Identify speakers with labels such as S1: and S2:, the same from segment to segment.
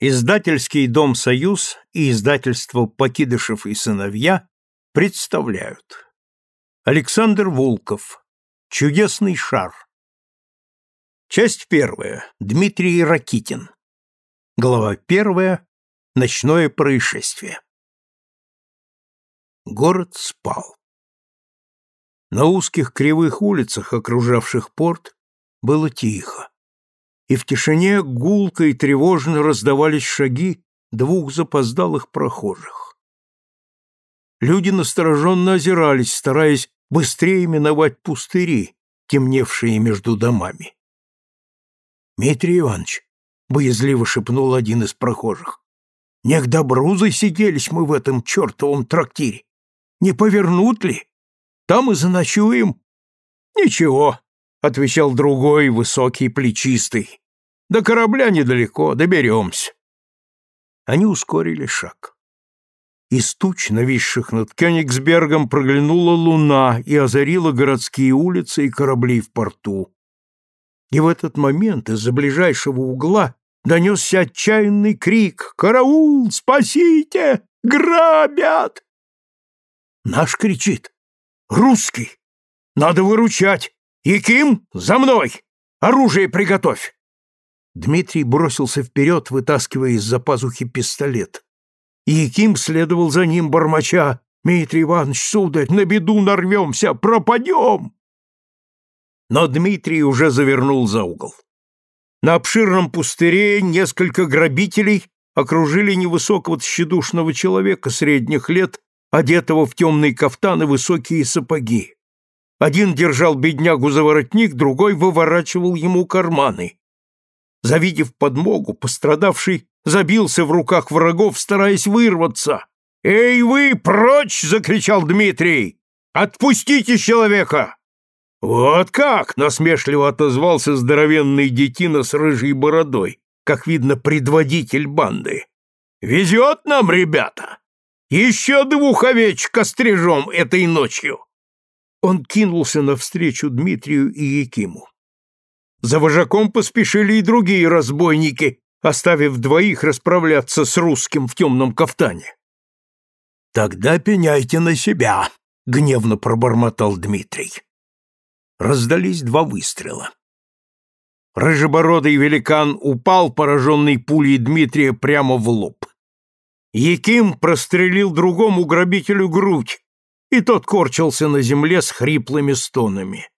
S1: Издательский дом «Союз» и издательство «Покидышев и сыновья» представляют Александр Волков «Чудесный шар» Часть первая. Дмитрий Ракитин Глава первая. Ночное происшествие Город спал. На узких кривых улицах, окружавших порт, было тихо и в тишине гулко и тревожно раздавались шаги двух запоздалых прохожих. Люди настороженно озирались, стараясь быстрее миновать пустыри, темневшие между домами. «Дмитрий Иванович», — боязливо шепнул один из прохожих, — «не к добру засиделись мы в этом чертовом трактире. Не повернут ли? Там и заночуем». «Ничего», — отвечал другой, высокий, плечистый. «До корабля недалеко, доберемся». Они ускорили шаг. Из туч, нависших над Кёнигсбергом, проглянула луна и озарила городские улицы и корабли в порту. И в этот момент из-за ближайшего угла донесся отчаянный крик «Караул! Спасите! Грабят!» Наш кричит. «Русский! Надо выручать! «Яким, за мной! Оружие приготовь!» Дмитрий бросился вперед, вытаскивая из-за пазухи пистолет. Яким следовал за ним, бормоча. «Дмитрий Иванович, сударь, на беду нарвемся, пропадем!» Но Дмитрий уже завернул за угол. На обширном пустыре несколько грабителей окружили невысокого тщедушного человека средних лет, одетого в темный кафтан и высокие сапоги. Один держал беднягу за воротник, другой выворачивал ему карманы. Завидев подмогу, пострадавший забился в руках врагов, стараясь вырваться. «Эй вы, прочь!» — закричал Дмитрий. «Отпустите человека!» «Вот как!» — насмешливо отозвался здоровенный детина с рыжей бородой, как видно, предводитель банды. «Везет нам, ребята! Еще двух овечек острижем этой ночью!» Он кинулся навстречу Дмитрию и Якиму. За вожаком поспешили и другие разбойники, оставив двоих расправляться с русским в темном кафтане. «Тогда пеняйте на себя», — гневно пробормотал Дмитрий. Раздались два выстрела. Рыжебородый великан упал, пораженный пулей Дмитрия, прямо в лоб. Яким прострелил другому грабителю грудь, и тот корчился на земле с хриплыми стонами.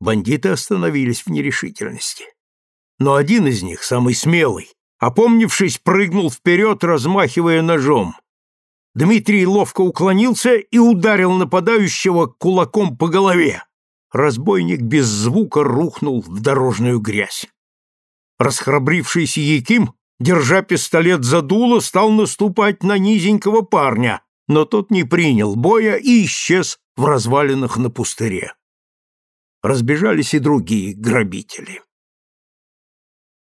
S1: Бандиты остановились в нерешительности. Но один из них, самый смелый, опомнившись, прыгнул вперед, размахивая ножом. Дмитрий ловко уклонился и ударил нападающего кулаком по голове. Разбойник без звука рухнул в дорожную грязь. Расхрабрившийся Яким, держа пистолет за дуло, стал наступать на низенького парня, но тот не принял боя и исчез в развалинах на пустыре. Разбежались и другие грабители.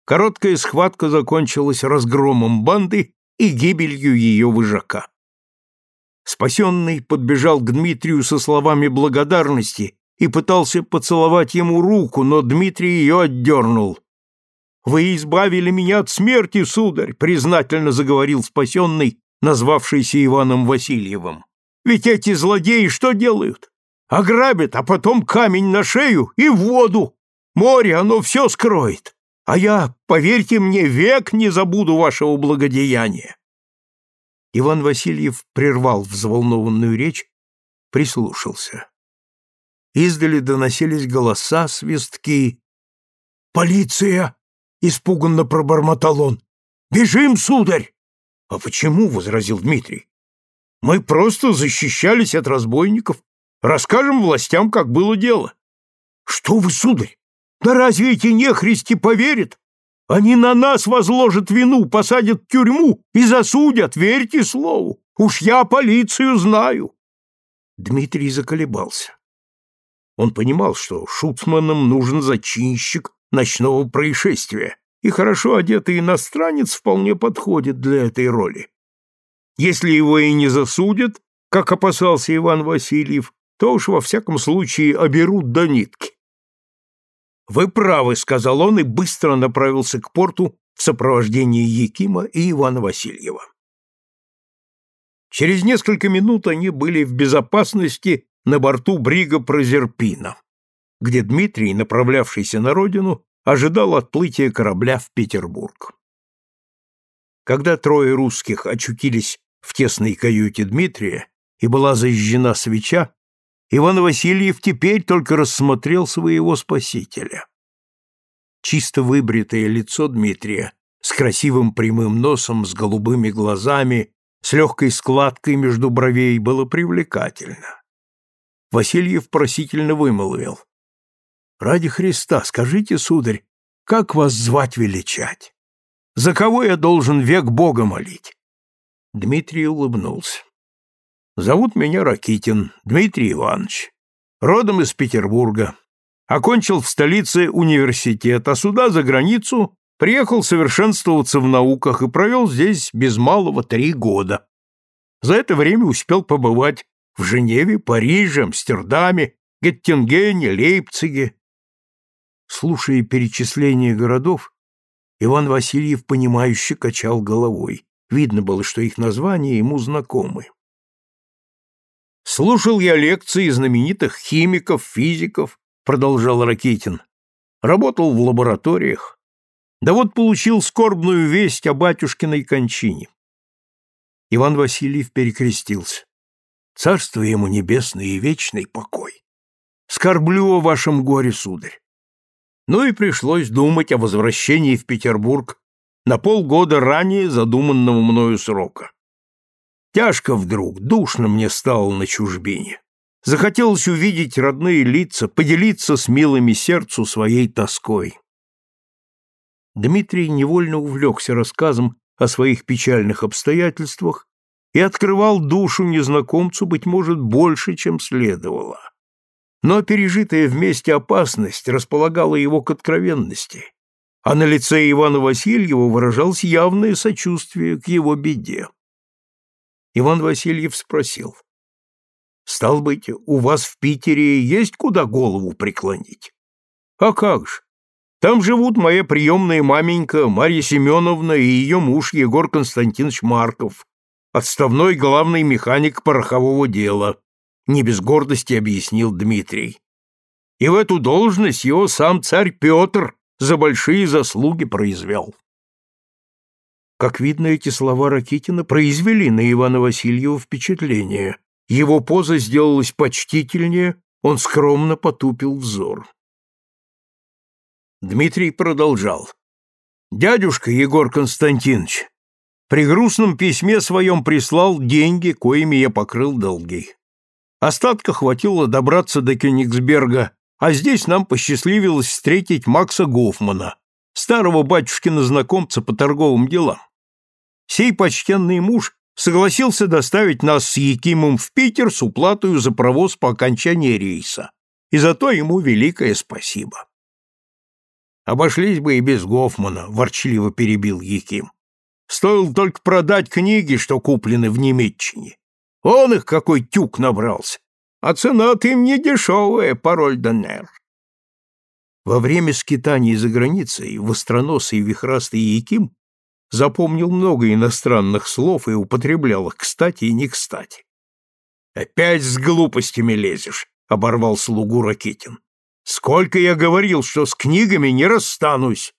S1: Короткая схватка закончилась разгромом банды и гибелью ее выжака. Спасенный подбежал к Дмитрию со словами благодарности и пытался поцеловать ему руку, но Дмитрий ее отдернул. «Вы избавили меня от смерти, сударь!» — признательно заговорил спасенный, назвавшийся Иваном Васильевым. Ведь эти злодеи что делают? Ограбят, а потом камень на шею и в воду. Море, оно все скроет. А я, поверьте мне, век не забуду вашего благодеяния. Иван Васильев прервал взволнованную речь, прислушался. Издали доносились голоса, свистки. «Полиция!» — испуганно пробормотал он. «Бежим, сударь!» А почему? возразил Дмитрий. Мы просто защищались от разбойников. Расскажем властям, как было дело. Что вы, сударь? Да разве эти нехристи поверят? Они на нас возложат вину, посадят в тюрьму и засудят, верьте слову. Уж я полицию знаю. Дмитрий заколебался. Он понимал, что шуцманам нужен зачинщик ночного происшествия, и хорошо одетый иностранец вполне подходит для этой роли. Если его и не засудят, как опасался Иван Васильев, то уж во всяком случае оберут до нитки. «Вы правы», — сказал он и быстро направился к порту в сопровождении Якима и Ивана Васильева. Через несколько минут они были в безопасности на борту брига Прозерпина, где Дмитрий, направлявшийся на родину, ожидал отплытия корабля в Петербург. Когда трое русских очутились в тесной каюте Дмитрия и была зажжена свеча, Иван Васильев теперь только рассмотрел своего спасителя. Чисто выбритое лицо Дмитрия с красивым прямым носом, с голубыми глазами, с легкой складкой между бровей было привлекательно. Васильев просительно вымолвил. «Ради Христа, скажите, сударь, как вас звать величать? За кого я должен век Бога молить?» Дмитрий улыбнулся. «Зовут меня Ракитин, Дмитрий Иванович. Родом из Петербурга. Окончил в столице университет, а сюда, за границу, приехал совершенствоваться в науках и провел здесь без малого три года. За это время успел побывать в Женеве, Париже, Амстердаме, Геттингене, Лейпциге. Слушая перечисление городов, Иван Васильев, понимающе качал головой. Видно было, что их названия ему знакомы. «Слушал я лекции знаменитых химиков, физиков», — продолжал Ракитин. «Работал в лабораториях. Да вот получил скорбную весть о батюшкиной кончине». Иван Васильев перекрестился. «Царство ему небесное и вечный покой. Скорблю о вашем горе, сударь. Ну и пришлось думать о возвращении в Петербург на полгода ранее задуманного мною срока. Тяжко вдруг, душно мне стало на чужбине. Захотелось увидеть родные лица, поделиться с милыми сердцу своей тоской. Дмитрий невольно увлекся рассказом о своих печальных обстоятельствах и открывал душу незнакомцу, быть может, больше, чем следовало но пережитая вместе опасность располагала его к откровенности, а на лице Ивана Васильева выражалось явное сочувствие к его беде. Иван Васильев спросил, «Стал быть, у вас в Питере есть куда голову преклонить?» «А как же? Там живут моя приемная маменька Марья Семеновна и ее муж Егор Константинович Марков, отставной главный механик порохового дела не без гордости объяснил Дмитрий. И в эту должность его сам царь Петр за большие заслуги произвел. Как видно, эти слова Ракитина произвели на Ивана Васильева впечатление. Его поза сделалась почтительнее, он скромно потупил взор. Дмитрий продолжал. «Дядюшка Егор Константинович при грустном письме своем прислал деньги, коими я покрыл долги. Остатка хватило добраться до Кёнигсберга, а здесь нам посчастливилось встретить Макса Гофмана, старого батюшкина знакомца по торговым делам. Сей почтенный муж согласился доставить нас с Якимом в Питер с уплатой за провоз по окончании рейса, и за то ему великое спасибо. Обошлись бы и без Гофмана, ворчливо перебил Яким. Стоило только продать книги, что куплены в Немеччине. Он их какой тюк набрался. А цена-то им не дешевая, пароль Донер. Во время скитаний за границей востроносый вихрастый Яким запомнил много иностранных слов и употреблял их кстати и не кстати. «Опять с глупостями лезешь», — оборвал слугу Ракитин. «Сколько я говорил, что с книгами не расстанусь.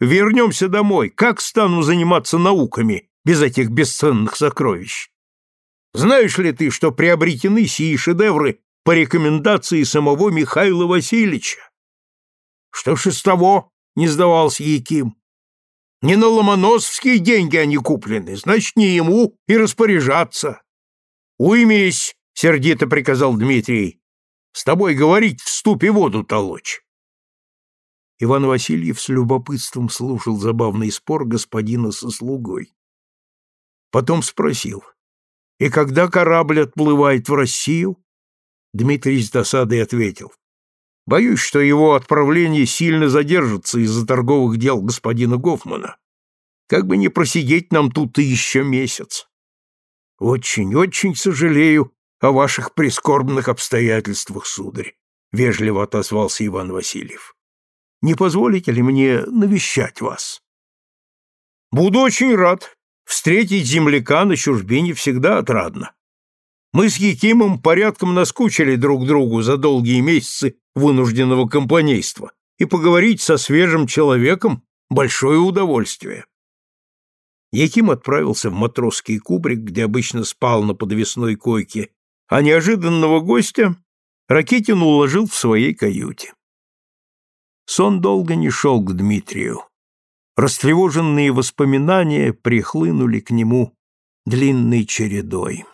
S1: Вернемся домой. Как стану заниматься науками без этих бесценных сокровищ?» Знаешь ли ты, что приобретены сии шедевры по рекомендации самого Михаила Васильевича? Что ж из того, не сдавался Яким. Не на ломоносовские деньги они куплены, значит, не ему и распоряжаться. Уймись, сердито приказал Дмитрий. С тобой говорить в ступе воду толочь. Иван Васильев с любопытством слушал забавный спор господина со слугой. Потом спросил. И когда корабль отплывает в Россию? Дмитрий с досадой ответил. Боюсь, что его отправление сильно задержится из-за торговых дел господина Гофмана. Как бы не просидеть нам тут и еще месяц. Очень, очень сожалею о ваших прискорбных обстоятельствах, сударь, вежливо отозвался Иван Васильев. Не позволите ли мне навещать вас? Буду очень рад. Встретить земляка на чужбине всегда отрадно. Мы с Якимом порядком наскучили друг другу за долгие месяцы вынужденного компанейства, и поговорить со свежим человеком — большое удовольствие. Яким отправился в матросский кубрик, где обычно спал на подвесной койке, а неожиданного гостя Ракетин уложил в своей каюте. Сон долго не шел к Дмитрию. Растревоженные воспоминания прихлынули к нему длинной чередой.